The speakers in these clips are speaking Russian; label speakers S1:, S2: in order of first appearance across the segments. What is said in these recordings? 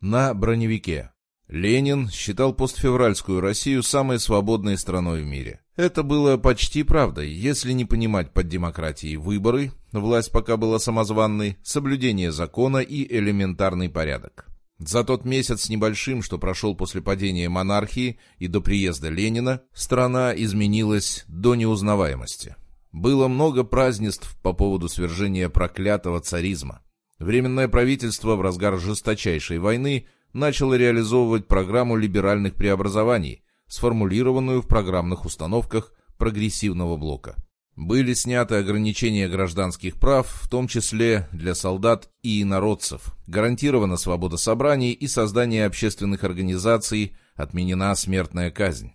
S1: На броневике. Ленин считал постфевральскую Россию самой свободной страной в мире. Это было почти правдой, если не понимать под демократией выборы, власть пока была самозванной, соблюдение закона и элементарный порядок. За тот месяц с небольшим, что прошел после падения монархии и до приезда Ленина, страна изменилась до неузнаваемости. Было много празднеств по поводу свержения проклятого царизма. Временное правительство в разгар жесточайшей войны – начало реализовывать программу либеральных преобразований, сформулированную в программных установках прогрессивного блока. Были сняты ограничения гражданских прав, в том числе для солдат и инородцев. Гарантирована свобода собраний и создание общественных организаций, отменена смертная казнь.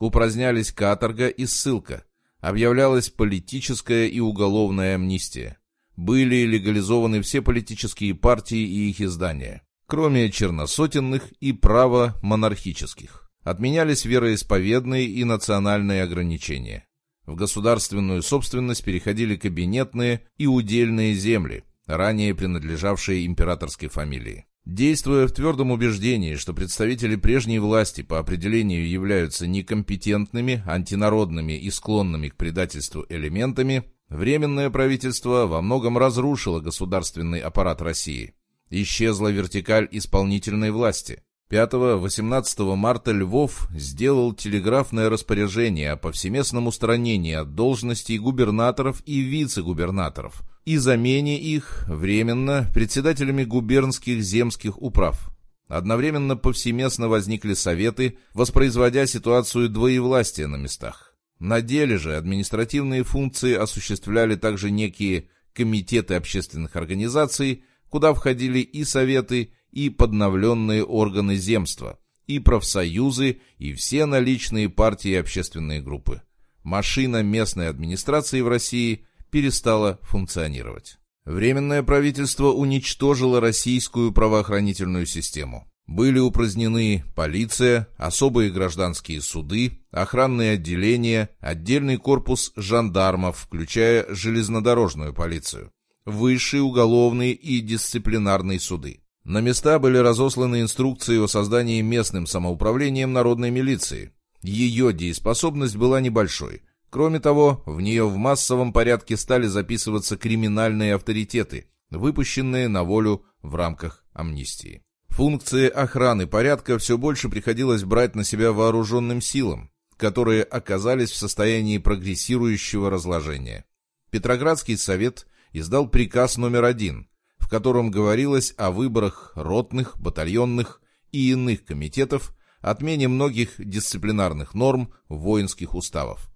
S1: Упразднялись каторга и ссылка. Объявлялась политическая и уголовная амнистия. Были легализованы все политические партии и их издания кроме черносотенных и право-монархических. Отменялись вероисповедные и национальные ограничения. В государственную собственность переходили кабинетные и удельные земли, ранее принадлежавшие императорской фамилии. Действуя в твердом убеждении, что представители прежней власти по определению являются некомпетентными, антинародными и склонными к предательству элементами, Временное правительство во многом разрушило государственный аппарат России. Исчезла вертикаль исполнительной власти. 5-18 марта Львов сделал телеграфное распоряжение о повсеместном устранении от должностей губернаторов и вице-губернаторов и замене их временно председателями губернских земских управ. Одновременно повсеместно возникли советы, воспроизводя ситуацию двоевластия на местах. На деле же административные функции осуществляли также некие комитеты общественных организаций, куда входили и советы, и подновленные органы земства, и профсоюзы, и все наличные партии и общественные группы. Машина местной администрации в России перестала функционировать. Временное правительство уничтожило российскую правоохранительную систему. Были упразднены полиция, особые гражданские суды, охранные отделения, отдельный корпус жандармов, включая железнодорожную полицию высшие уголовные и дисциплинарные суды. На места были разосланы инструкции о создании местным самоуправлением народной милиции. Ее дееспособность была небольшой. Кроме того, в нее в массовом порядке стали записываться криминальные авторитеты, выпущенные на волю в рамках амнистии. Функции охраны порядка все больше приходилось брать на себя вооруженным силам, которые оказались в состоянии прогрессирующего разложения. Петроградский совет издал приказ номер один, в котором говорилось о выборах ротных, батальонных и иных комитетов, отмене многих дисциплинарных норм воинских уставов.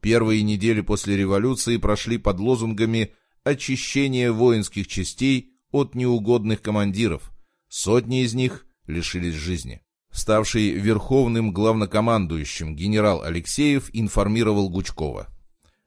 S1: Первые недели после революции прошли под лозунгами «очищение воинских частей от неугодных командиров», сотни из них лишились жизни. Ставший верховным главнокомандующим генерал Алексеев информировал Гучкова.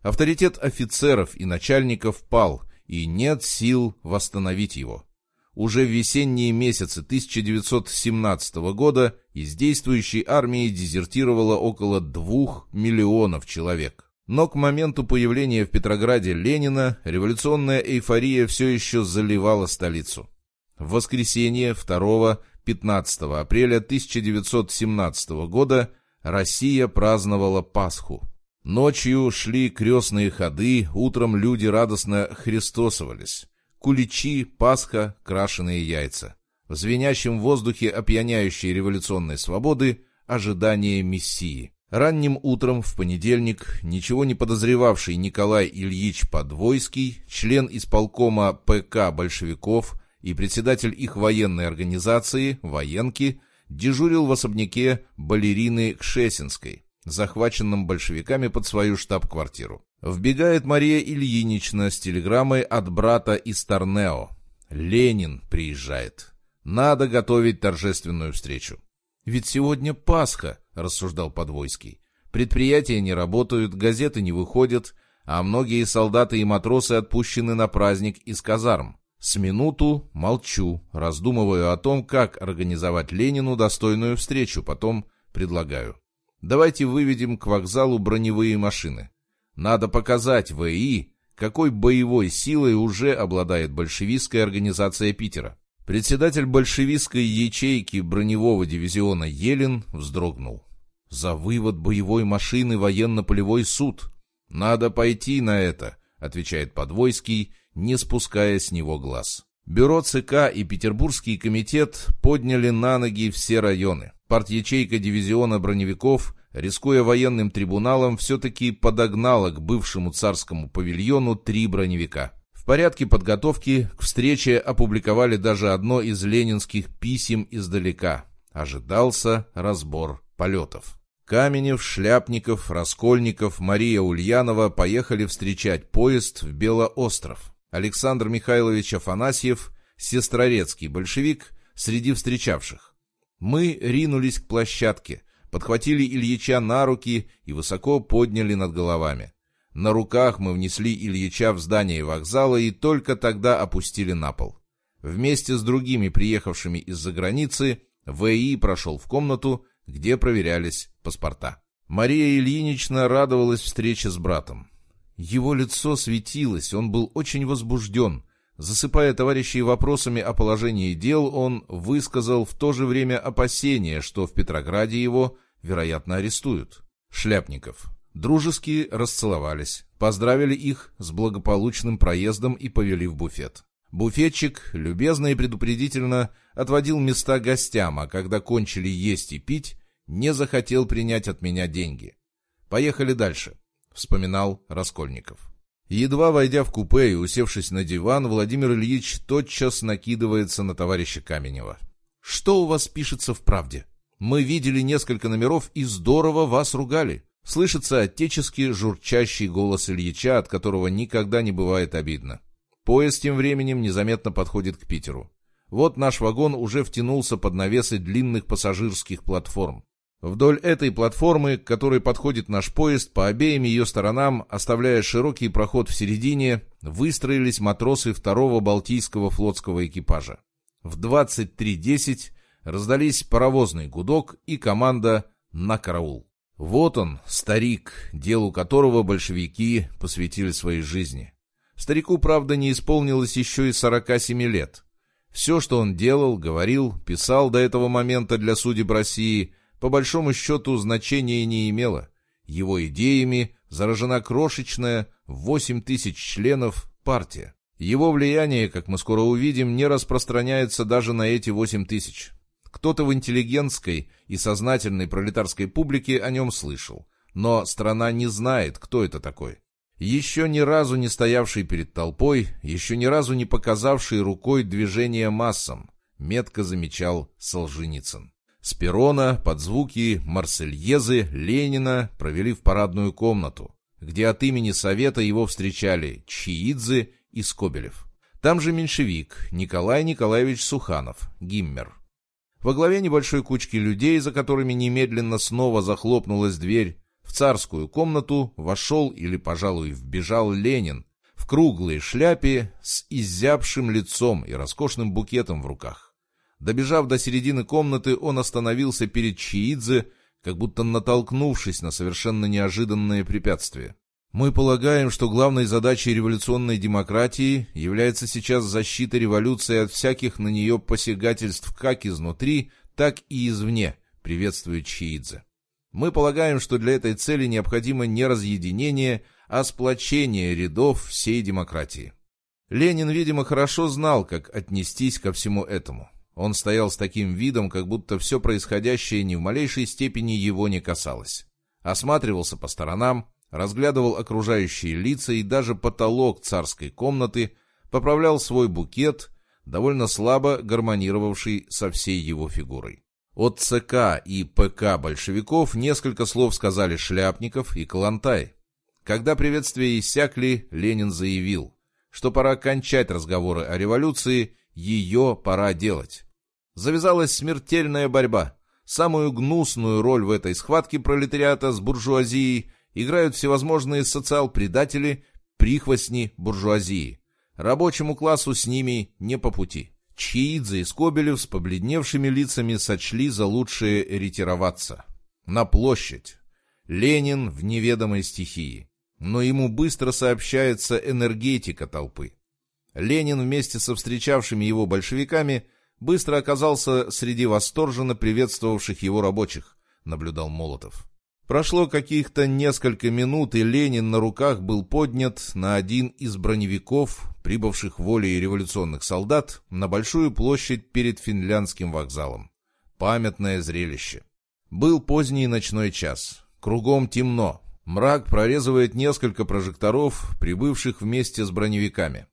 S1: Авторитет офицеров и начальников пал, и нет сил восстановить его. Уже в весенние месяцы 1917 года из действующей армии дезертировало около двух миллионов человек. Но к моменту появления в Петрограде Ленина революционная эйфория все еще заливала столицу. В воскресенье 2-15 апреля 1917 года Россия праздновала Пасху. Ночью шли крестные ходы, утром люди радостно христосовались. Куличи, Пасха, крашеные яйца. В звенящем воздухе опьяняющей революционной свободы ожидание Мессии. Ранним утром в понедельник ничего не подозревавший Николай Ильич Подвойский, член исполкома ПК большевиков и председатель их военной организации, военки, дежурил в особняке балерины Кшесинской захваченном большевиками под свою штаб-квартиру. Вбегает Мария Ильинична с телеграммой от брата из Торнео. Ленин приезжает. Надо готовить торжественную встречу. «Ведь сегодня Пасха», — рассуждал Подвойский. «Предприятия не работают, газеты не выходят, а многие солдаты и матросы отпущены на праздник из казарм. С минуту молчу, раздумываю о том, как организовать Ленину достойную встречу, потом предлагаю. Давайте выведем к вокзалу броневые машины. Надо показать ВИ, какой боевой силой уже обладает большевистская организация Питера. Председатель большевистской ячейки броневого дивизиона Елен вздрогнул. «За вывод боевой машины военно-полевой суд. Надо пойти на это», — отвечает Подвойский, не спуская с него глаз. Бюро ЦК и Петербургский комитет подняли на ноги все районы. Партячейка дивизиона броневиков, рискуя военным трибуналом, все-таки подогнала к бывшему царскому павильону три броневика порядке подготовки к встрече опубликовали даже одно из ленинских писем издалека. Ожидался разбор полетов. Каменев, Шляпников, Раскольников, Мария Ульянова поехали встречать поезд в Белоостров. Александр Михайлович Афанасьев, сестрорецкий большевик, среди встречавших. Мы ринулись к площадке, подхватили Ильича на руки и высоко подняли над головами. На руках мы внесли Ильича в здание вокзала и только тогда опустили на пол. Вместе с другими приехавшими из-за границы ВИ прошел в комнату, где проверялись паспорта. Мария Ильинична радовалась встрече с братом. Его лицо светилось, он был очень возбужден. Засыпая товарищей вопросами о положении дел, он высказал в то же время опасение, что в Петрограде его, вероятно, арестуют. Шляпников. Дружески расцеловались, поздравили их с благополучным проездом и повели в буфет. Буфетчик, любезно и предупредительно, отводил места гостям, а когда кончили есть и пить, не захотел принять от меня деньги. «Поехали дальше», — вспоминал Раскольников. Едва войдя в купе и усевшись на диван, Владимир Ильич тотчас накидывается на товарища Каменева. «Что у вас пишется в правде? Мы видели несколько номеров и здорово вас ругали. Слышится отеческий журчащий голос Ильича, от которого никогда не бывает обидно. Поезд тем временем незаметно подходит к Питеру. Вот наш вагон уже втянулся под навесы длинных пассажирских платформ. Вдоль этой платформы, к которой подходит наш поезд, по обеим ее сторонам, оставляя широкий проход в середине, выстроились матросы второго Балтийского флотского экипажа. В 23.10 раздались паровозный гудок и команда «На караул». Вот он, старик, делу которого большевики посвятили своей жизни. Старику, правда, не исполнилось еще и 47 лет. Все, что он делал, говорил, писал до этого момента для судеб России, по большому счету значения не имело. Его идеями заражена крошечная, в 8 тысяч членов, партия. Его влияние, как мы скоро увидим, не распространяется даже на эти 8 тысяч. Кто-то в интеллигентской и сознательной пролетарской публике о нем слышал, но страна не знает, кто это такой. Еще ни разу не стоявший перед толпой, еще ни разу не показавший рукой движение массам, метко замечал Солженицын. С перона под звуки Марсельезы Ленина провели в парадную комнату, где от имени Совета его встречали Чиидзе и Скобелев. Там же меньшевик Николай Николаевич Суханов, Гиммер. Во главе небольшой кучки людей, за которыми немедленно снова захлопнулась дверь, в царскую комнату вошел или, пожалуй, вбежал Ленин в круглой шляпе с изябшим лицом и роскошным букетом в руках. Добежав до середины комнаты, он остановился перед Чиидзе, как будто натолкнувшись на совершенно неожиданное препятствие. Мы полагаем, что главной задачей революционной демократии является сейчас защита революции от всяких на нее посягательств как изнутри, так и извне, приветствует Чиидзе. Мы полагаем, что для этой цели необходимо не разъединение, а сплочение рядов всей демократии. Ленин, видимо, хорошо знал, как отнестись ко всему этому. Он стоял с таким видом, как будто все происходящее ни в малейшей степени его не касалось. Осматривался по сторонам, разглядывал окружающие лица и даже потолок царской комнаты, поправлял свой букет, довольно слабо гармонировавший со всей его фигурой. От ЦК и ПК большевиков несколько слов сказали Шляпников и Калантай. Когда приветствия иссякли, Ленин заявил, что пора кончать разговоры о революции, ее пора делать. Завязалась смертельная борьба. Самую гнусную роль в этой схватке пролетариата с буржуазией играют всевозможные социал-предатели, прихвостни буржуазии. Рабочему классу с ними не по пути. Чиидзе и Скобелев с побледневшими лицами сочли за лучшее ретироваться. На площадь. Ленин в неведомой стихии. Но ему быстро сообщается энергетика толпы. Ленин вместе со встречавшими его большевиками быстро оказался среди восторженно приветствовавших его рабочих, наблюдал Молотов. Прошло каких-то несколько минут, и Ленин на руках был поднят на один из броневиков, прибывших волей революционных солдат, на большую площадь перед финляндским вокзалом. Памятное зрелище. Был поздний ночной час. Кругом темно. Мрак прорезывает несколько прожекторов, прибывших вместе с броневиками.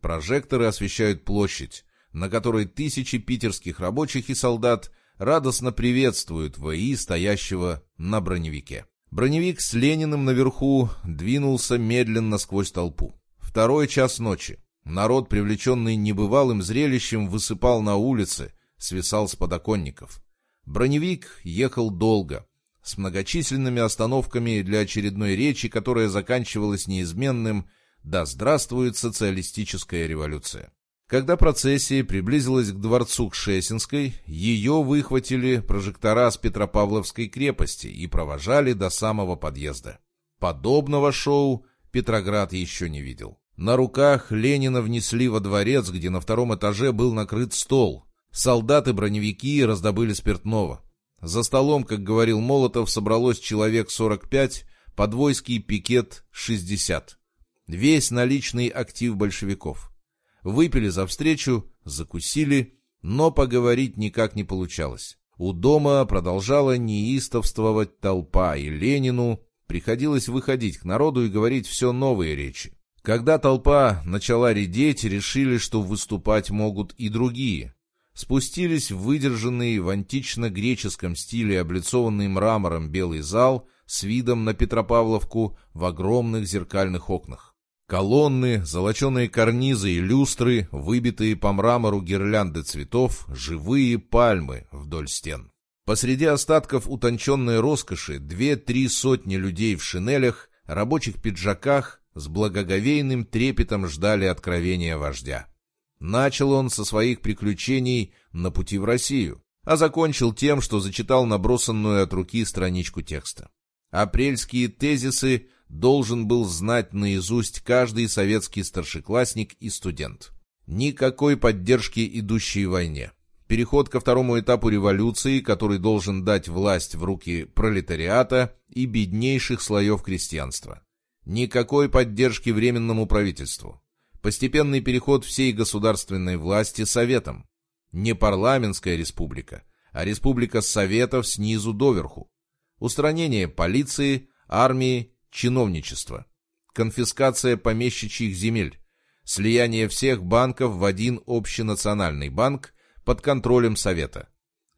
S1: Прожекторы освещают площадь, на которой тысячи питерских рабочих и солдат радостно приветствуют ВИ, стоящего на броневике. Броневик с Лениным наверху двинулся медленно сквозь толпу. Второй час ночи. Народ, привлеченный небывалым зрелищем, высыпал на улицы, свисал с подоконников. Броневик ехал долго, с многочисленными остановками для очередной речи, которая заканчивалась неизменным «Да здравствует социалистическая революция». Когда процессия приблизилась к дворцу Кшесинской, ее выхватили прожектора с Петропавловской крепости и провожали до самого подъезда. Подобного шоу Петроград еще не видел. На руках Ленина внесли во дворец, где на втором этаже был накрыт стол. Солдаты-броневики раздобыли спиртного. За столом, как говорил Молотов, собралось человек 45, подвойский пикет 60. Весь наличный актив большевиков. Выпили за встречу, закусили, но поговорить никак не получалось. У дома продолжала неистовствовать толпа, и Ленину приходилось выходить к народу и говорить все новые речи. Когда толпа начала редеть, решили, что выступать могут и другие. Спустились в выдержанный в антично-греческом стиле облицованный мрамором белый зал с видом на Петропавловку в огромных зеркальных окнах. Колонны, золоченые карнизы и люстры, выбитые по мрамору гирлянды цветов, живые пальмы вдоль стен. Посреди остатков утонченной роскоши две-три сотни людей в шинелях, рабочих пиджаках с благоговейным трепетом ждали откровения вождя. Начал он со своих приключений на пути в Россию, а закончил тем, что зачитал набросанную от руки страничку текста. Апрельские тезисы должен был знать наизусть каждый советский старшеклассник и студент. Никакой поддержки идущей войне. Переход ко второму этапу революции, который должен дать власть в руки пролетариата и беднейших слоев крестьянства. Никакой поддержки Временному правительству. Постепенный переход всей государственной власти Советом. Не парламентская республика, а республика Советов снизу доверху. Устранение полиции, армии чиновничество, конфискация помещичьих земель, слияние всех банков в один общенациональный банк под контролем Совета,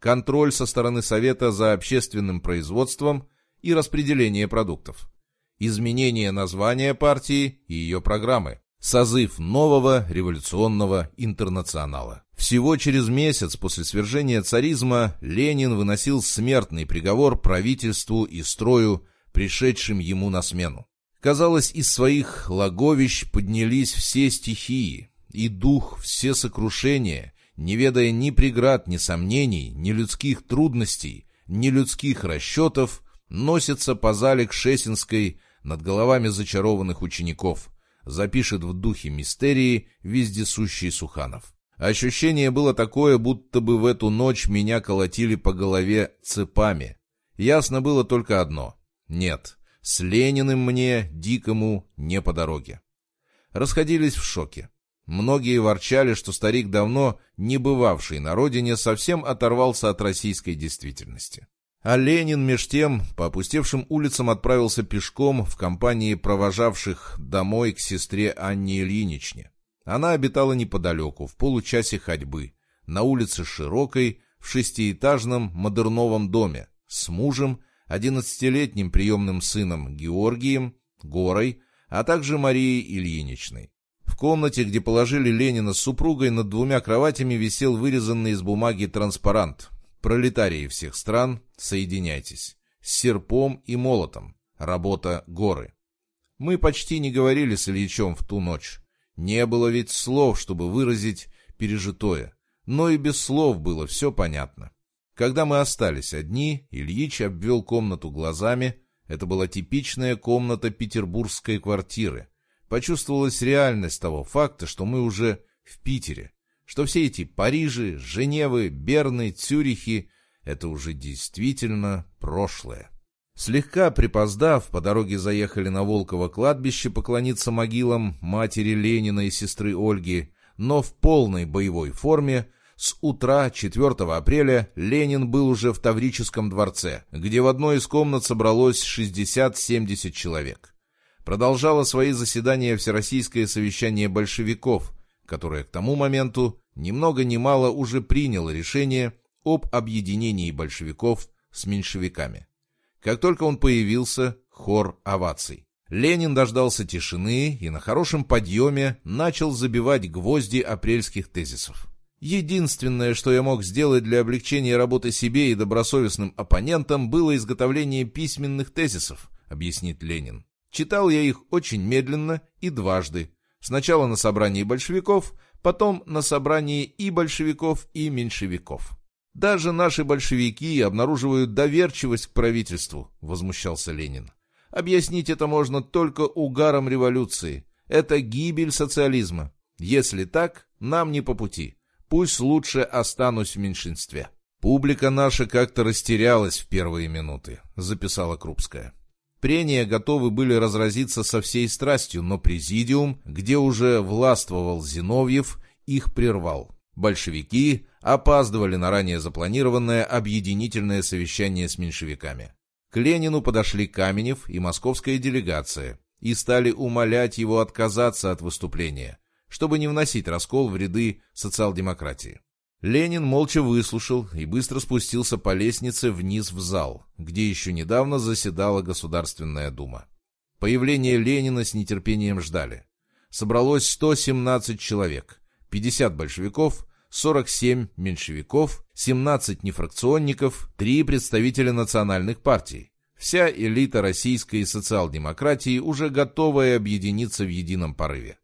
S1: контроль со стороны Совета за общественным производством и распределение продуктов, изменение названия партии и ее программы, созыв нового революционного интернационала. Всего через месяц после свержения царизма Ленин выносил смертный приговор правительству и строю пришедшим ему на смену. Казалось, из своих логовищ поднялись все стихии, и дух все сокрушения, не ведая ни преград, ни сомнений, ни людских трудностей, ни людских расчетов, носится по зале Кшесинской над головами зачарованных учеников, запишет в духе мистерии вездесущий Суханов. Ощущение было такое, будто бы в эту ночь меня колотили по голове цепами. Ясно было только одно. Нет, с Лениным мне, дикому, не по дороге. Расходились в шоке. Многие ворчали, что старик, давно не бывавший на родине, совсем оторвался от российской действительности. А Ленин, меж тем, по опустевшим улицам отправился пешком в компании провожавших домой к сестре Анне Ильиничне. Она обитала неподалеку, в получасе ходьбы, на улице Широкой, в шестиэтажном модерновом доме, с мужем одиннадцатилетним приемным сыном Георгием, Горой, а также Марией Ильиничной. В комнате, где положили Ленина с супругой, над двумя кроватями висел вырезанный из бумаги транспарант. «Пролетарии всех стран, соединяйтесь. С серпом и молотом. Работа горы». Мы почти не говорили с Ильичем в ту ночь. Не было ведь слов, чтобы выразить пережитое. Но и без слов было все понятно. Когда мы остались одни, Ильич обвел комнату глазами. Это была типичная комната петербургской квартиры. Почувствовалась реальность того факта, что мы уже в Питере, что все эти Парижи, Женевы, Берны, Цюрихи — это уже действительно прошлое. Слегка припоздав, по дороге заехали на Волково кладбище поклониться могилам матери Ленина и сестры Ольги, но в полной боевой форме с утра 4 апреля Ленин был уже в Таврическом дворце, где в одной из комнат собралось 60-70 человек. Продолжало свои заседания Всероссийское совещание большевиков, которое к тому моменту ни много ни мало уже приняло решение об объединении большевиков с меньшевиками. Как только он появился, хор оваций. Ленин дождался тишины и на хорошем подъеме начал забивать гвозди апрельских тезисов. Единственное, что я мог сделать для облегчения работы себе и добросовестным оппонентам, было изготовление письменных тезисов, объяснит Ленин. Читал я их очень медленно и дважды. Сначала на собрании большевиков, потом на собрании и большевиков, и меньшевиков. Даже наши большевики обнаруживают доверчивость к правительству, возмущался Ленин. Объяснить это можно только угаром революции. Это гибель социализма. Если так, нам не по пути. Пусть лучше останусь в меньшинстве. Публика наша как-то растерялась в первые минуты, записала Крупская. Прения готовы были разразиться со всей страстью, но президиум, где уже властвовал Зиновьев, их прервал. Большевики опаздывали на ранее запланированное объединительное совещание с меньшевиками. К Ленину подошли Каменев и московская делегация и стали умолять его отказаться от выступления, чтобы не вносить раскол в ряды социал-демократии. Ленин молча выслушал и быстро спустился по лестнице вниз в зал, где еще недавно заседала Государственная Дума. Появление Ленина с нетерпением ждали. Собралось 117 человек, 50 большевиков, 47 меньшевиков, 17 нефракционников, 3 представителя национальных партий. Вся элита российской социал-демократии уже готовая объединиться в едином порыве.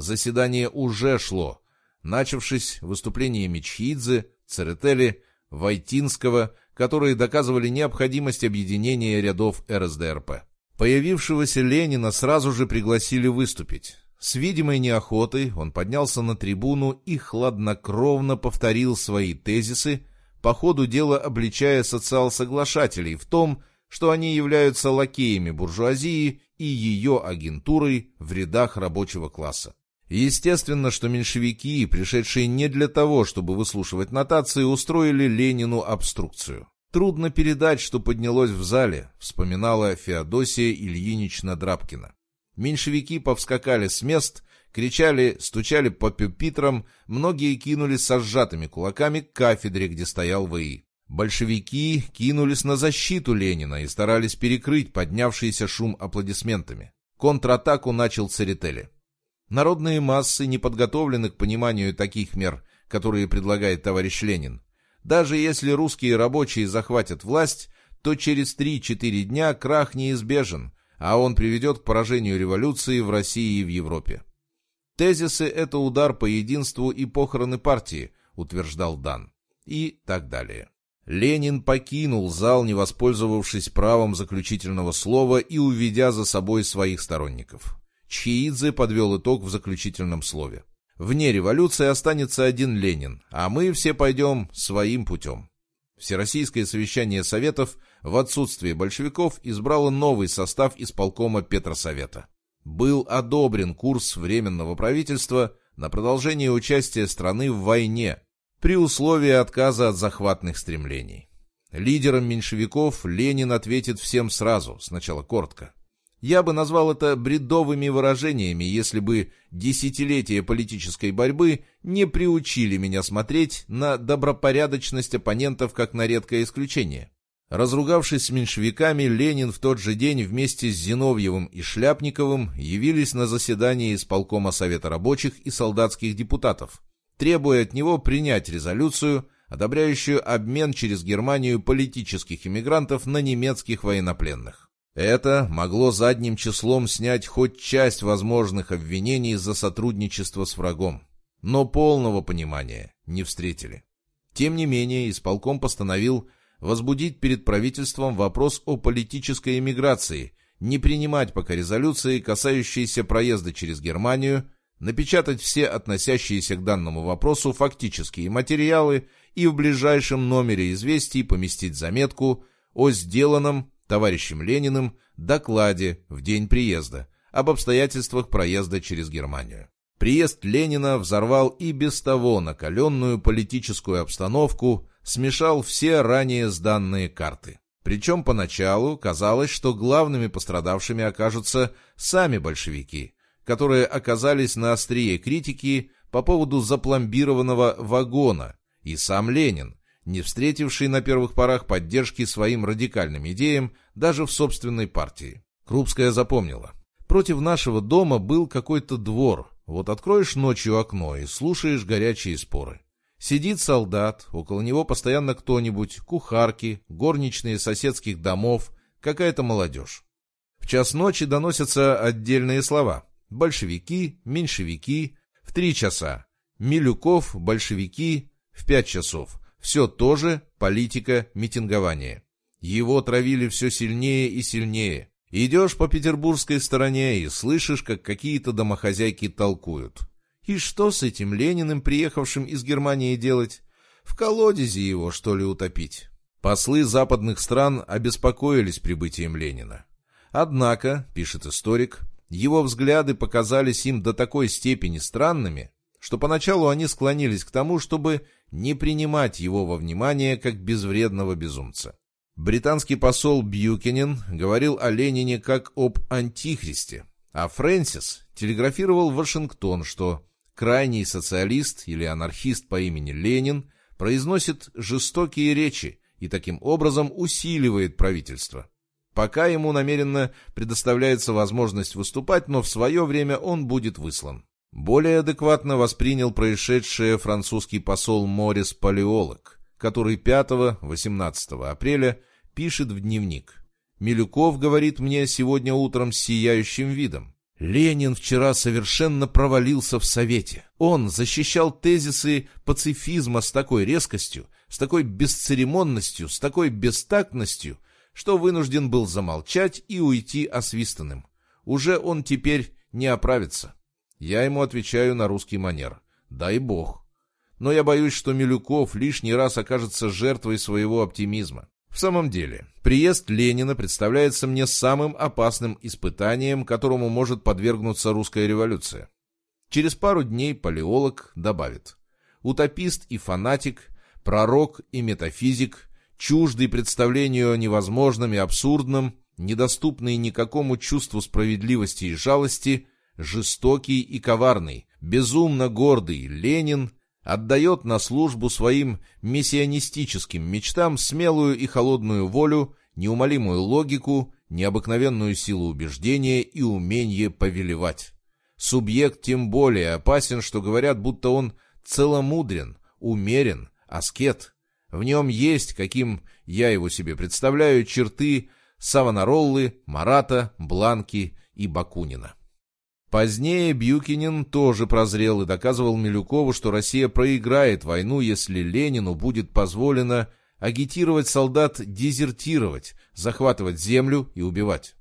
S1: Заседание уже шло, начавшись выступлениями Чхидзе, Церетели, Войтинского, которые доказывали необходимость объединения рядов РСДРП. Появившегося Ленина сразу же пригласили выступить. С видимой неохотой он поднялся на трибуну и хладнокровно повторил свои тезисы, по ходу дела обличая социал-соглашателей в том, что они являются лакеями буржуазии и ее агентурой в рядах рабочего класса. Естественно, что меньшевики, пришедшие не для того, чтобы выслушивать нотации, устроили Ленину обструкцию. «Трудно передать, что поднялось в зале», — вспоминала Феодосия Ильинична Драбкина. Меньшевики повскакали с мест, кричали, стучали по пюпитрам, многие кинулись со сжатыми кулаками к кафедре, где стоял ВИ. Большевики кинулись на защиту Ленина и старались перекрыть поднявшийся шум аплодисментами. Контратаку начал Церетели. Народные массы не подготовлены к пониманию таких мер, которые предлагает товарищ Ленин. Даже если русские рабочие захватят власть, то через 3-4 дня крах неизбежен, а он приведет к поражению революции в России и в Европе. Тезисы – это удар по единству и похороны партии, утверждал Дан. И так далее. Ленин покинул зал, не воспользовавшись правом заключительного слова и уведя за собой своих сторонников. Чхеидзе подвел итог в заключительном слове. Вне революции останется один Ленин, а мы все пойдем своим путем. Всероссийское совещание Советов в отсутствие большевиков избрало новый состав исполкома Петросовета. Был одобрен курс Временного правительства на продолжение участия страны в войне при условии отказа от захватных стремлений. Лидером меньшевиков Ленин ответит всем сразу, сначала коротко. Я бы назвал это бредовыми выражениями, если бы десятилетия политической борьбы не приучили меня смотреть на добропорядочность оппонентов как на редкое исключение. Разругавшись с меньшевиками, Ленин в тот же день вместе с Зиновьевым и Шляпниковым явились на заседание исполкома Совета рабочих и солдатских депутатов, требуя от него принять резолюцию, одобряющую обмен через Германию политических иммигрантов на немецких военнопленных. Это могло задним числом снять хоть часть возможных обвинений за сотрудничество с врагом, но полного понимания не встретили. Тем не менее, исполком постановил возбудить перед правительством вопрос о политической эмиграции, не принимать пока резолюции, касающиеся проезда через Германию, напечатать все относящиеся к данному вопросу фактические материалы и в ближайшем номере известий поместить заметку о сделанном товарищем Лениным докладе в день приезда об обстоятельствах проезда через Германию. Приезд Ленина взорвал и без того накаленную политическую обстановку, смешал все ранее сданные карты. Причем поначалу казалось, что главными пострадавшими окажутся сами большевики, которые оказались на острие критики по поводу запломбированного вагона, и сам Ленин, не встретивший на первых порах поддержки своим радикальным идеям даже в собственной партии. Крупская запомнила. Против нашего дома был какой-то двор. Вот откроешь ночью окно и слушаешь горячие споры. Сидит солдат, около него постоянно кто-нибудь, кухарки, горничные соседских домов, какая-то молодежь. В час ночи доносятся отдельные слова. Большевики, меньшевики, в три часа. Милюков, большевики, в пять часов. Все тоже политика митингования. Его травили все сильнее и сильнее. Идешь по петербургской стороне и слышишь, как какие-то домохозяйки толкуют. И что с этим Лениным, приехавшим из Германии, делать? В колодезе его, что ли, утопить? Послы западных стран обеспокоились прибытием Ленина. Однако, пишет историк, его взгляды показались им до такой степени странными, что поначалу они склонились к тому, чтобы не принимать его во внимание как безвредного безумца. Британский посол Бьюкинен говорил о Ленине как об антихристе, а Фрэнсис телеграфировал в Вашингтон, что крайний социалист или анархист по имени Ленин произносит жестокие речи и таким образом усиливает правительство. Пока ему намеренно предоставляется возможность выступать, но в свое время он будет выслан. Более адекватно воспринял происшедшее французский посол Морис Палеолог, который 5-18 апреля пишет в дневник. «Милюков говорит мне сегодня утром с сияющим видом. Ленин вчера совершенно провалился в Совете. Он защищал тезисы пацифизма с такой резкостью, с такой бесцеремонностью, с такой бестактностью, что вынужден был замолчать и уйти освистанным. Уже он теперь не оправится. Я ему отвечаю на русский манер. Дай бог. Но я боюсь, что Милюков лишний раз окажется жертвой своего оптимизма. В самом деле, приезд Ленина представляется мне самым опасным испытанием, которому может подвергнуться русская революция. Через пару дней палеолог добавит. Утопист и фанатик, пророк и метафизик, чуждый представлению о невозможном и абсурдном, недоступный никакому чувству справедливости и жалости, жестокий и коварный, безумно гордый Ленин отдает на службу своим мессионистическим мечтам смелую и холодную волю, неумолимую логику, необыкновенную силу убеждения и умение повелевать. Субъект тем более опасен, что говорят, будто он целомудрен, умерен, аскет. В нем есть, каким я его себе представляю, черты Савонароллы, Марата, Бланки и Бакунина. Позднее Бьюкинин тоже прозрел и доказывал Милюкову, что Россия проиграет войну, если Ленину будет позволено агитировать солдат дезертировать, захватывать землю и убивать.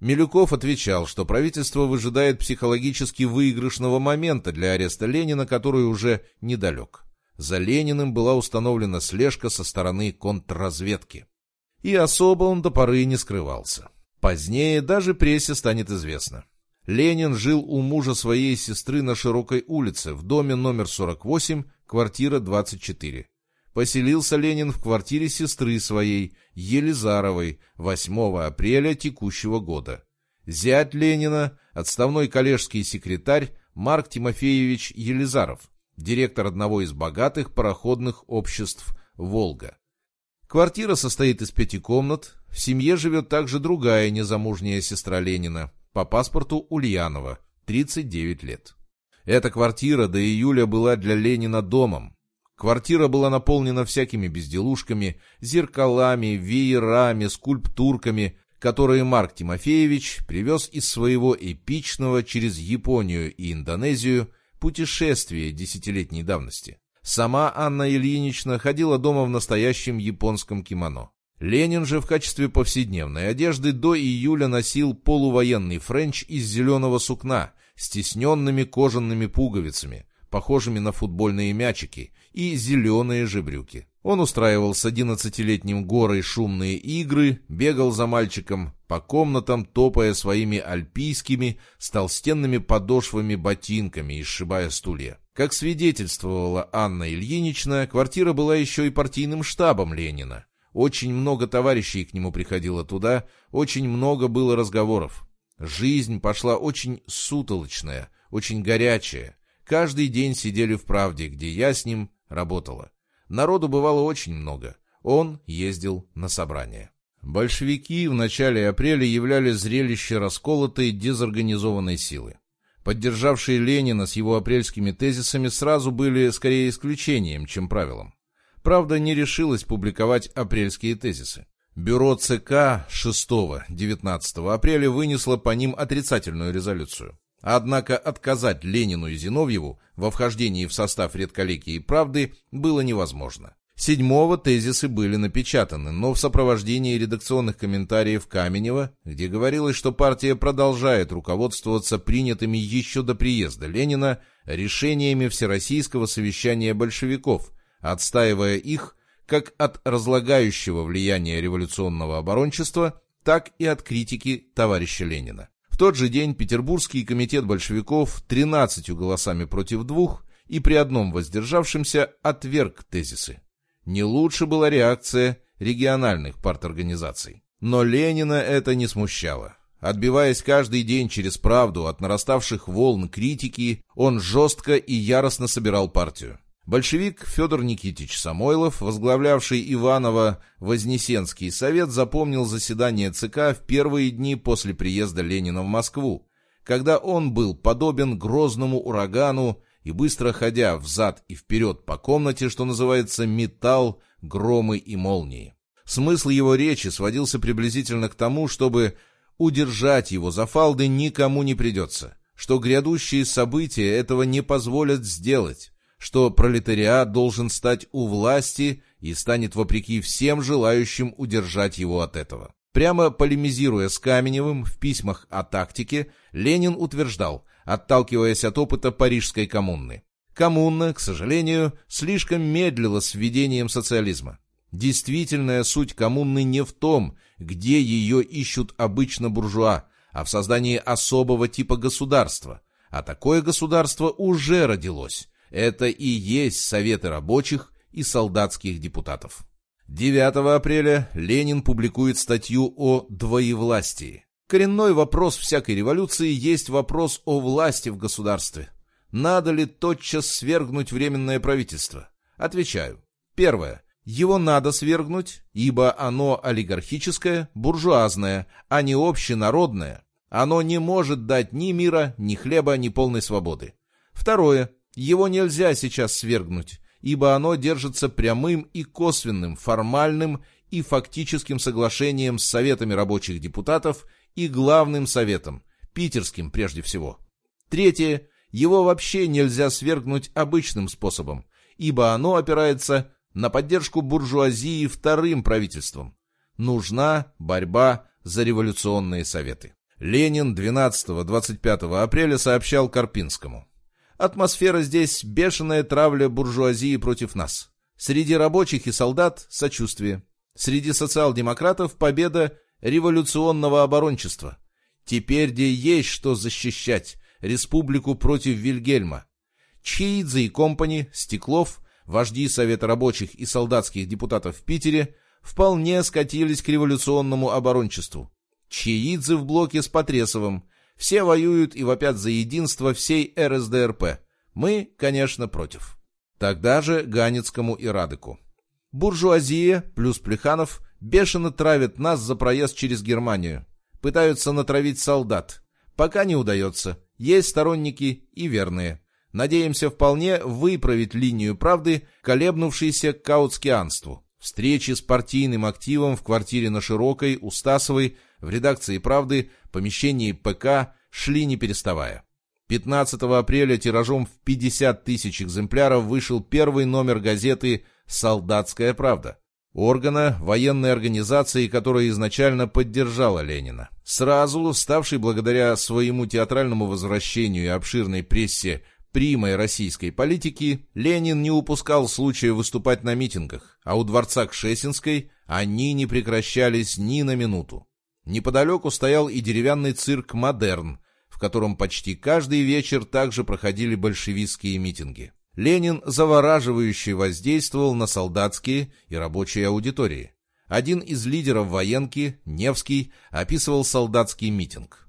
S1: Милюков отвечал, что правительство выжидает психологически выигрышного момента для ареста Ленина, который уже недалек. За Лениным была установлена слежка со стороны контрразведки. И особо он до поры не скрывался. Позднее даже прессе станет известно. Ленин жил у мужа своей сестры на Широкой улице, в доме номер 48, квартира 24. Поселился Ленин в квартире сестры своей, Елизаровой, 8 апреля текущего года. Зять Ленина, отставной коллежский секретарь Марк Тимофеевич Елизаров, директор одного из богатых пароходных обществ «Волга». Квартира состоит из пяти комнат, в семье живет также другая незамужняя сестра Ленина, по паспорту Ульянова, 39 лет. Эта квартира до июля была для Ленина домом. Квартира была наполнена всякими безделушками, зеркалами, веерами, скульптурками, которые Марк Тимофеевич привез из своего эпичного через Японию и Индонезию путешествия десятилетней давности. Сама Анна Ильинична ходила дома в настоящем японском кимоно. Ленин же в качестве повседневной одежды до июля носил полувоенный френч из зеленого сукна с тисненными кожаными пуговицами, похожими на футбольные мячики, и зеленые же брюки. Он устраивал с одиннадцатилетним Горой шумные игры, бегал за мальчиком по комнатам, топая своими альпийскими с толстенными подошвами ботинками и сшибая стулья. Как свидетельствовала Анна Ильинична, квартира была еще и партийным штабом Ленина. Очень много товарищей к нему приходило туда, очень много было разговоров. Жизнь пошла очень сутолочная, очень горячая. Каждый день сидели в «Правде», где я с ним работала. Народу бывало очень много. Он ездил на собрания. Большевики в начале апреля являли зрелище расколотой дезорганизованной силы. Поддержавшие Ленина с его апрельскими тезисами сразу были скорее исключением, чем правилом. Правда, не решилась публиковать апрельские тезисы. Бюро ЦК 6-19 апреля вынесло по ним отрицательную резолюцию. Однако отказать Ленину и Зиновьеву во вхождении в состав редколлегии «Правды» было невозможно. Седьмого тезисы были напечатаны, но в сопровождении редакционных комментариев Каменева, где говорилось, что партия продолжает руководствоваться принятыми еще до приезда Ленина решениями Всероссийского совещания большевиков, отстаивая их как от разлагающего влияния революционного оборончества, так и от критики товарища Ленина тот же день Петербургский комитет большевиков 13 голосами против двух и при одном воздержавшемся отверг тезисы. Не лучше была реакция региональных парторганизаций. Но Ленина это не смущало. Отбиваясь каждый день через правду от нараставших волн критики, он жестко и яростно собирал партию. Большевик Федор Никитич Самойлов, возглавлявший Иваново-Вознесенский совет, запомнил заседание ЦК в первые дни после приезда Ленина в Москву, когда он был подобен грозному урагану и, быстро ходя взад и вперед по комнате, что называется, металл, громы и молнии. Смысл его речи сводился приблизительно к тому, чтобы удержать его за фалды никому не придется, что грядущие события этого не позволят сделать, что пролетариат должен стать у власти и станет вопреки всем желающим удержать его от этого. Прямо полемизируя с Каменевым в письмах о тактике, Ленин утверждал, отталкиваясь от опыта Парижской коммуны. Коммуна, к сожалению, слишком медлила с введением социализма. Действительная суть коммуны не в том, где ее ищут обычно буржуа, а в создании особого типа государства. А такое государство уже родилось. Это и есть Советы рабочих и солдатских депутатов. 9 апреля Ленин публикует статью о двоевластии. Коренной вопрос всякой революции есть вопрос о власти в государстве. Надо ли тотчас свергнуть Временное правительство? Отвечаю. Первое. Его надо свергнуть, ибо оно олигархическое, буржуазное, а не общенародное. Оно не может дать ни мира, ни хлеба, ни полной свободы. Второе. Его нельзя сейчас свергнуть, ибо оно держится прямым и косвенным, формальным и фактическим соглашением с Советами рабочих депутатов и Главным Советом, питерским прежде всего. Третье. Его вообще нельзя свергнуть обычным способом, ибо оно опирается на поддержку буржуазии вторым правительством. Нужна борьба за революционные советы. Ленин 12-25 апреля сообщал Карпинскому. Атмосфера здесь бешеная травля буржуазии против нас. Среди рабочих и солдат – сочувствие. Среди социал-демократов – победа революционного оборончества. Теперь где есть что защищать республику против Вильгельма. Чиидзе и компани, Стеклов, вожди Совета рабочих и солдатских депутатов в Питере, вполне скатились к революционному оборончеству. Чиидзе в блоке с Потресовым – все воюют и вопят за единство всей РСДРП. Мы, конечно, против. Тогда же Ганецкому и Радыку. Буржуазия плюс Плеханов бешено травят нас за проезд через Германию. Пытаются натравить солдат. Пока не удается. Есть сторонники и верные. Надеемся вполне выправить линию правды, колебнувшейся к каутскианству. Встречи с партийным активом в квартире на Широкой, у Стасовой, в редакции «Правды», помещении ПК шли не переставая. 15 апреля тиражом в 50 тысяч экземпляров вышел первый номер газеты «Солдатская правда». органа военной организации, которая изначально поддержала Ленина. Сразу, ставший благодаря своему театральному возвращению и обширной прессе примой российской политики, Ленин не упускал случая выступать на митингах, а у дворца Кшесинской они не прекращались ни на минуту. Неподалеку стоял и деревянный цирк «Модерн», в котором почти каждый вечер также проходили большевистские митинги. Ленин завораживающе воздействовал на солдатские и рабочие аудитории. Один из лидеров военки, Невский, описывал солдатский митинг.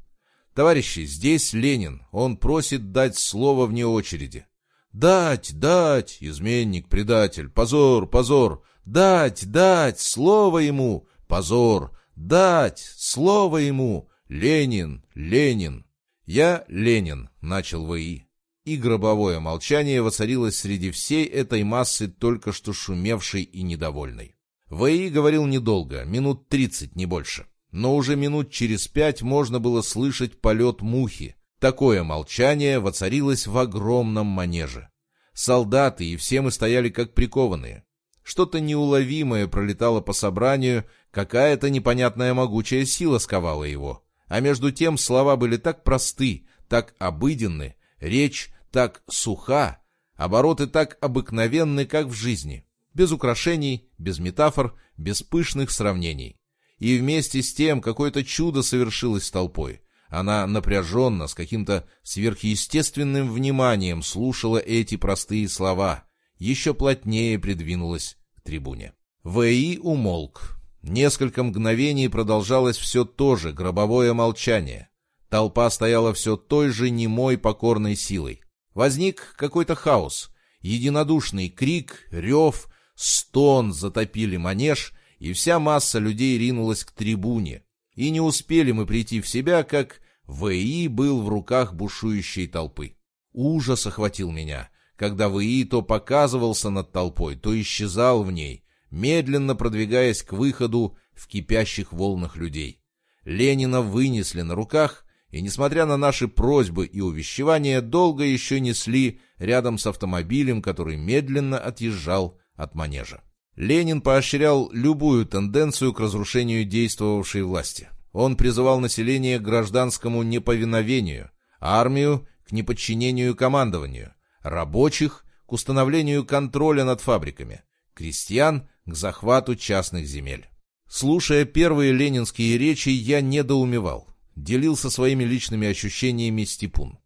S1: «Товарищи, здесь Ленин, он просит дать слово вне очереди». «Дать, дать, изменник, предатель, позор, позор! Дать, дать, слово ему, позор! Дать, слово ему, Ленин, Ленин!» «Я Ленин», — начал ВИ и гробовое молчание воцарилось среди всей этой массы только что шумевшей и недовольной. ВИ говорил недолго, минут тридцать, не больше. Но уже минут через пять можно было слышать полет мухи. Такое молчание воцарилось в огромном манеже. Солдаты и все мы стояли как прикованные. Что-то неуловимое пролетало по собранию, какая-то непонятная могучая сила сковала его. А между тем слова были так просты, так обыденны, речь так суха, обороты так обыкновенны, как в жизни, без украшений, без метафор, без пышных сравнений. И вместе с тем какое-то чудо совершилось с толпой. Она напряженно, с каким-то сверхъестественным вниманием слушала эти простые слова, еще плотнее придвинулась к трибуне. В.И. умолк. Несколько мгновений продолжалось все то же гробовое молчание. Толпа стояла все той же немой покорной силой. Возник какой-то хаос. Единодушный крик, рев, стон затопили манеж, и вся масса людей ринулась к трибуне. И не успели мы прийти в себя, как ВИ был в руках бушующей толпы. Ужас охватил меня, когда ВИ то показывался над толпой, то исчезал в ней, медленно продвигаясь к выходу в кипящих волнах людей. Ленина вынесли на руках, и, несмотря на наши просьбы и увещевания, долго еще несли рядом с автомобилем, который медленно отъезжал от манежа. Ленин поощрял любую тенденцию к разрушению действовавшей власти. Он призывал население к гражданскому неповиновению, армию — к неподчинению командованию, рабочих — к установлению контроля над фабриками, крестьян — к захвату частных земель. Слушая первые ленинские речи, я недоумевал делился своими личными ощущениями Степун.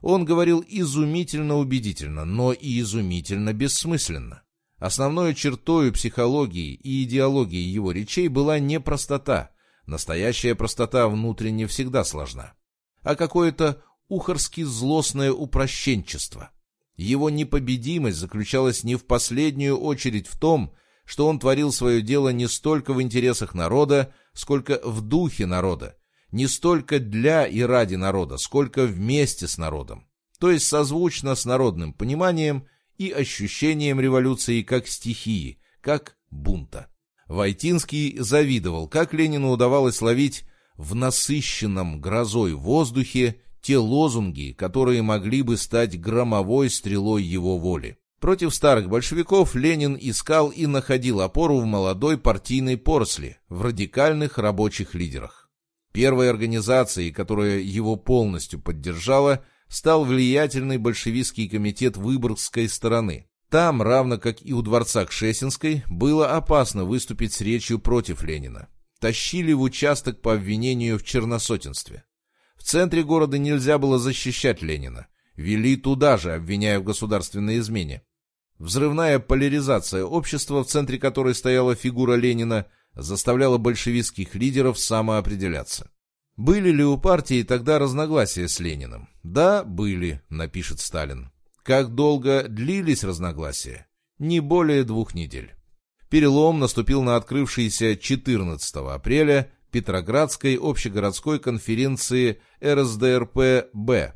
S1: Он говорил изумительно убедительно, но и изумительно бессмысленно. Основной чертой психологии и идеологии его речей была не простота. Настоящая простота внутренне всегда сложна. А какое-то ухарски злостное упрощенчество. Его непобедимость заключалась не в последнюю очередь в том, что он творил свое дело не столько в интересах народа, сколько в духе народа, не столько для и ради народа, сколько вместе с народом, то есть созвучно с народным пониманием и ощущением революции как стихии, как бунта. Войтинский завидовал, как Ленину удавалось ловить в насыщенном грозой воздухе те лозунги, которые могли бы стать громовой стрелой его воли. Против старых большевиков Ленин искал и находил опору в молодой партийной поросли, в радикальных рабочих лидерах. Первой организацией, которая его полностью поддержала, стал влиятельный большевистский комитет Выборгской стороны. Там, равно как и у дворца Кшесинской, было опасно выступить с речью против Ленина. Тащили в участок по обвинению в черносотенстве. В центре города нельзя было защищать Ленина. Вели туда же, обвиняя в государственной измене. Взрывная поляризация общества, в центре которой стояла фигура Ленина, заставляла большевистских лидеров самоопределяться. Были ли у партии тогда разногласия с Лениным? Да, были, напишет Сталин. Как долго длились разногласия? Не более двух недель. Перелом наступил на открывшейся 14 апреля Петроградской общегородской конференции РСДРП-Б.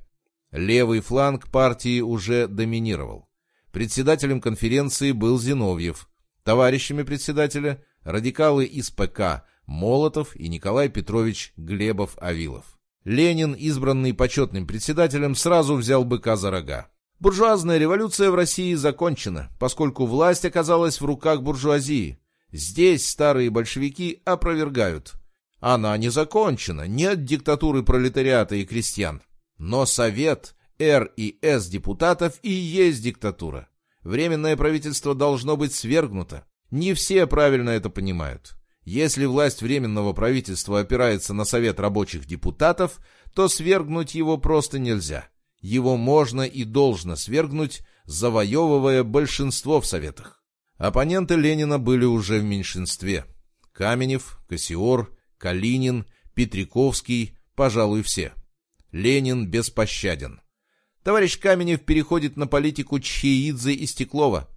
S1: Левый фланг партии уже доминировал. Председателем конференции был Зиновьев. Товарищами председателя радикалы из ПК Молотов и Николай Петрович Глебов-Авилов. Ленин, избранный почетным председателем, сразу взял быка за рога. Буржуазная революция в России закончена, поскольку власть оказалась в руках буржуазии. Здесь старые большевики опровергают. Она не закончена, нет диктатуры пролетариата и крестьян. Но Совет Р и С депутатов и есть диктатура. Временное правительство должно быть свергнуто. Не все правильно это понимают. Если власть Временного правительства опирается на Совет рабочих депутатов, то свергнуть его просто нельзя. Его можно и должно свергнуть, завоевывая большинство в Советах. Оппоненты Ленина были уже в меньшинстве. Каменев, Кассиор, Калинин, Петриковский, пожалуй, все. Ленин беспощаден. Товарищ Каменев переходит на политику Чхеидзе и Стеклова.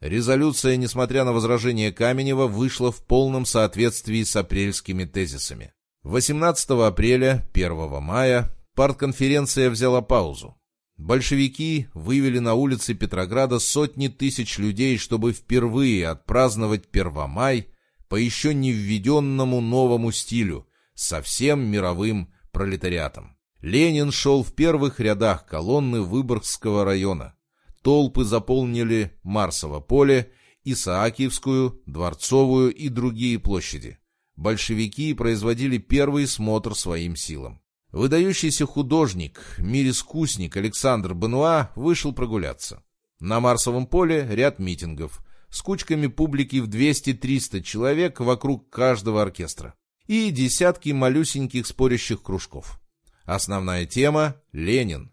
S1: Резолюция, несмотря на возражения Каменева, вышла в полном соответствии с апрельскими тезисами. 18 апреля, 1 мая партконференция взяла паузу. Большевики вывели на улицы Петрограда сотни тысяч людей, чтобы впервые отпраздновать Первомай по еще не введенному новому стилю, со всем мировым пролетариатом. Ленин шел в первых рядах колонны Выборгского района. Толпы заполнили Марсово поле, Исаакиевскую, Дворцовую и другие площади. Большевики производили первый смотр своим силам. Выдающийся художник, мир-искусник Александр Бенуа вышел прогуляться. На Марсовом поле ряд митингов с кучками публики в 200-300 человек вокруг каждого оркестра и десятки малюсеньких спорящих кружков. Основная тема – Ленин.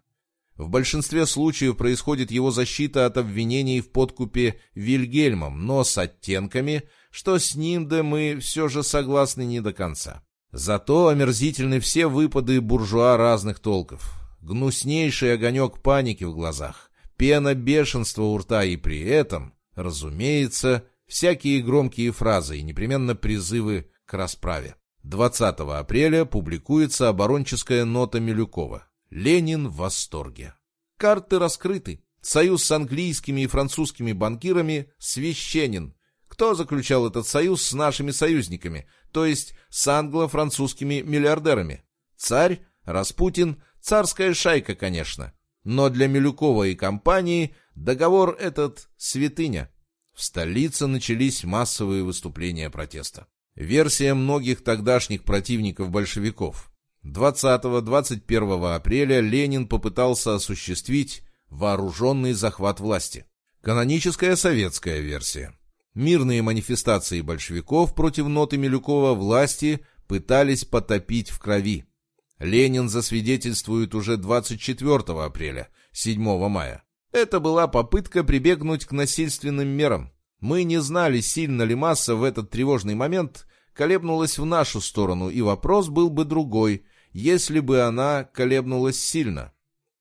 S1: В большинстве случаев происходит его защита от обвинений в подкупе Вильгельмом, но с оттенками, что с ним да мы все же согласны не до конца. Зато омерзительны все выпады буржуа разных толков. Гнуснейший огонек паники в глазах, пена бешенства у рта и при этом, разумеется, всякие громкие фразы и непременно призывы к расправе. 20 апреля публикуется оборонческая нота Милюкова. Ленин в восторге. Карты раскрыты. Союз с английскими и французскими банкирами священен. Кто заключал этот союз с нашими союзниками, то есть с англо-французскими миллиардерами? Царь, Распутин, царская шайка, конечно. Но для Милюкова и компании договор этот святыня. В столице начались массовые выступления протеста. Версия многих тогдашних противников большевиков. 20-21 апреля Ленин попытался осуществить вооруженный захват власти. Каноническая советская версия. Мирные манифестации большевиков против ноты Милюкова власти пытались потопить в крови. Ленин засвидетельствует уже 24 апреля, 7 мая. Это была попытка прибегнуть к насильственным мерам. Мы не знали, сильно ли масса в этот тревожный момент колебнулась в нашу сторону, и вопрос был бы другой, если бы она колебнулась сильно.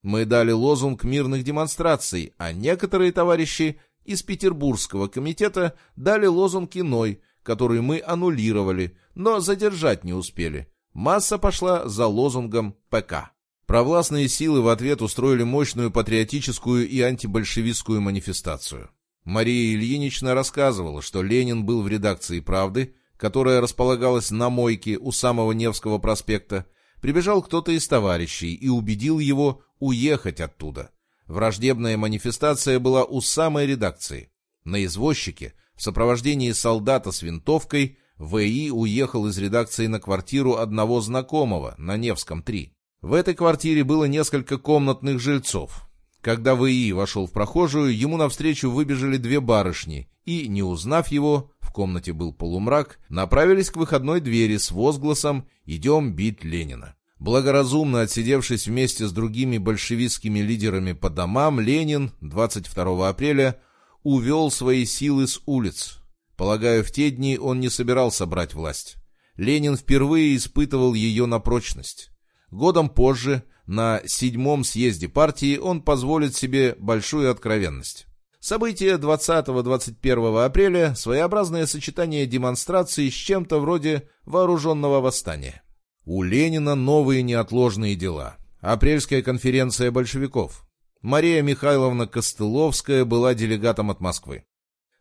S1: Мы дали лозунг мирных демонстраций, а некоторые товарищи из Петербургского комитета дали лозунг иной, который мы аннулировали, но задержать не успели. Масса пошла за лозунгом ПК. Провластные силы в ответ устроили мощную патриотическую и антибольшевистскую манифестацию. Мария Ильинична рассказывала, что Ленин был в редакции «Правды», которая располагалась на мойке у самого Невского проспекта, прибежал кто-то из товарищей и убедил его уехать оттуда. Враждебная манифестация была у самой редакции. На извозчике, в сопровождении солдата с винтовкой, В.И. уехал из редакции на квартиру одного знакомого на Невском 3. В этой квартире было несколько комнатных жильцов. Когда В.И. вошел в прохожую, ему навстречу выбежали две барышни и, не узнав его, в комнате был полумрак, направились к выходной двери с возгласом «Идем бить Ленина». Благоразумно отсидевшись вместе с другими большевистскими лидерами по домам, Ленин 22 апреля увел свои силы с улиц. Полагаю, в те дни он не собирался брать власть. Ленин впервые испытывал ее на прочность. Годом позже, на седьмом съезде партии, он позволит себе большую откровенность. События 20-21 апреля – своеобразное сочетание демонстрации с чем-то вроде вооруженного восстания. У Ленина новые неотложные дела. Апрельская конференция большевиков. Мария Михайловна Костыловская была делегатом от Москвы.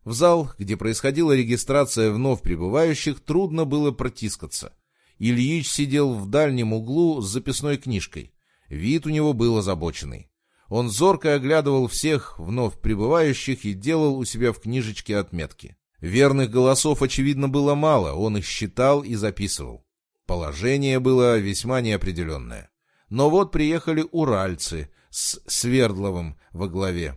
S1: В зал, где происходила регистрация вновь прибывающих, трудно было протискаться. Ильич сидел в дальнем углу с записной книжкой. Вид у него был озабоченный. Он зорко оглядывал всех вновь прибывающих и делал у себя в книжечке отметки. Верных голосов, очевидно, было мало, он их считал и записывал. Положение было весьма неопределенное. Но вот приехали уральцы с Свердловым во главе.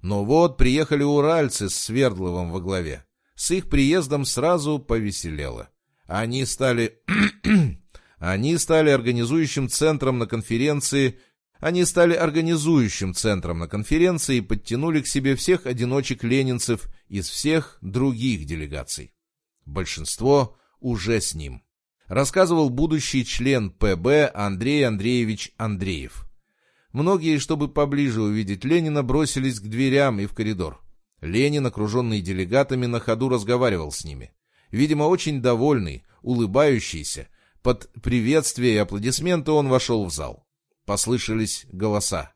S1: Но вот приехали уральцы с Свердловым во главе. С их приездом сразу повеселело. Они стали... Они стали организующим центром на конференции они стали организующим центром на конференции и подтянули к себе всех одиночек-ленинцев из всех других делегаций. Большинство уже с ним. Рассказывал будущий член ПБ Андрей Андреевич Андреев. Многие, чтобы поближе увидеть Ленина, бросились к дверям и в коридор. Ленин, окруженный делегатами, на ходу разговаривал с ними. Видимо, очень довольный, улыбающийся. Под приветствие и аплодисменты он вошел в зал. Послышались голоса.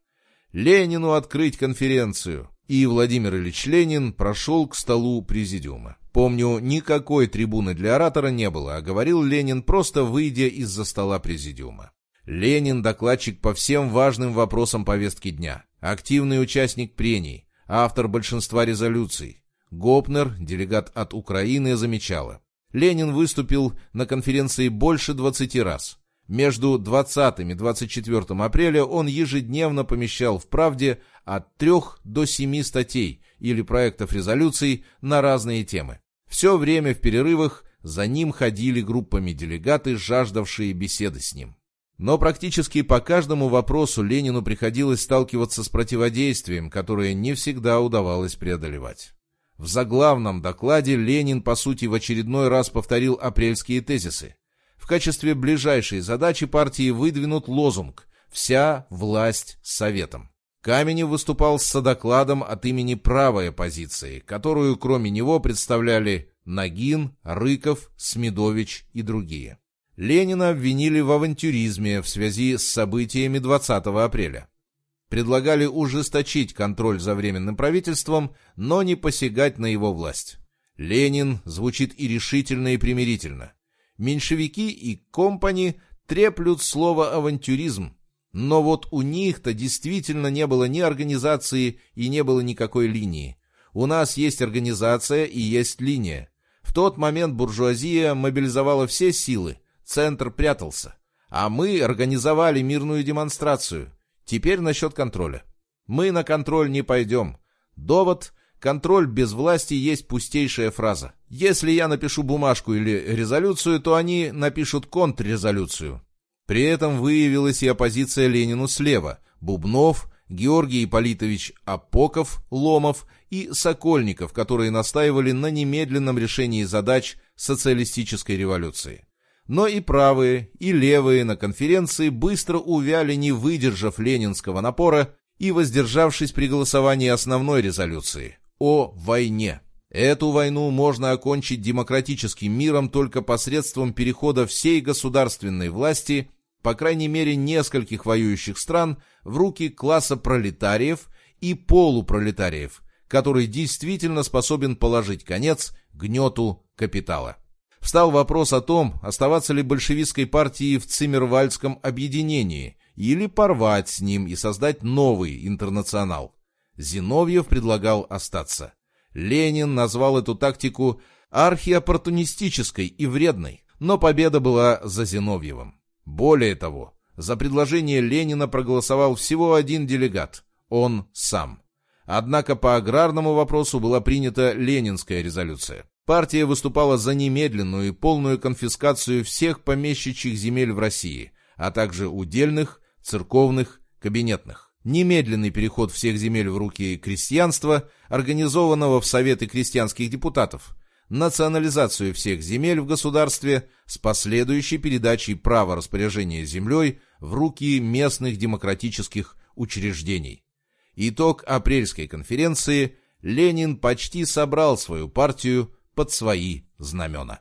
S1: «Ленину открыть конференцию!» И Владимир Ильич Ленин прошел к столу президиума. Помню, никакой трибуны для оратора не было, а говорил Ленин, просто выйдя из-за стола президиума. Ленин – докладчик по всем важным вопросам повестки дня, активный участник прений, автор большинства резолюций. Гопнер, делегат от Украины, замечала. Ленин выступил на конференции больше 20 раз. Между 20 и 24 апреля он ежедневно помещал в «Правде» от 3 до 7 статей или проектов резолюций на разные темы. Все время в перерывах за ним ходили группами делегаты, жаждавшие беседы с ним. Но практически по каждому вопросу Ленину приходилось сталкиваться с противодействием, которое не всегда удавалось преодолевать. В заглавном докладе Ленин, по сути, в очередной раз повторил апрельские тезисы. В качестве ближайшей задачи партии выдвинут лозунг «Вся власть советом». Каменев выступал с докладом от имени правой оппозиции, которую кроме него представляли Нагин, Рыков, Смедович и другие. Ленина обвинили в авантюризме в связи с событиями 20 апреля. Предлагали ужесточить контроль за Временным правительством, но не посягать на его власть. Ленин звучит и решительно, и примирительно меньшевики и компани треплют слово «авантюризм». Но вот у них-то действительно не было ни организации и не было никакой линии. У нас есть организация и есть линия. В тот момент буржуазия мобилизовала все силы, центр прятался. А мы организовали мирную демонстрацию. Теперь насчет контроля. Мы на контроль не пойдем. Довод Контроль без власти есть пустейшая фраза. Если я напишу бумажку или резолюцию, то они напишут контррезолюцию. При этом выявилась и оппозиция Ленину слева. Бубнов, Георгий Ипполитович Апоков, Ломов и Сокольников, которые настаивали на немедленном решении задач социалистической революции. Но и правые, и левые на конференции быстро увяли, не выдержав ленинского напора и воздержавшись при голосовании основной резолюции о войне. Эту войну можно окончить демократическим миром только посредством перехода всей государственной власти, по крайней мере нескольких воюющих стран, в руки класса пролетариев и полупролетариев, который действительно способен положить конец гнету капитала. Встал вопрос о том, оставаться ли большевистской партии в Циммервальдском объединении или порвать с ним и создать новый интернационал. Зиновьев предлагал остаться. Ленин назвал эту тактику архиоппортунистической и вредной, но победа была за Зиновьевым. Более того, за предложение Ленина проголосовал всего один делегат – он сам. Однако по аграрному вопросу была принята ленинская резолюция. Партия выступала за немедленную и полную конфискацию всех помещичьих земель в России, а также удельных, церковных, кабинетных немедленный переход всех земель в руки крестьянства, организованного в Советы крестьянских депутатов, национализацию всех земель в государстве с последующей передачей права распоряжения землей в руки местных демократических учреждений. Итог апрельской конференции – Ленин почти собрал свою партию под свои знамена.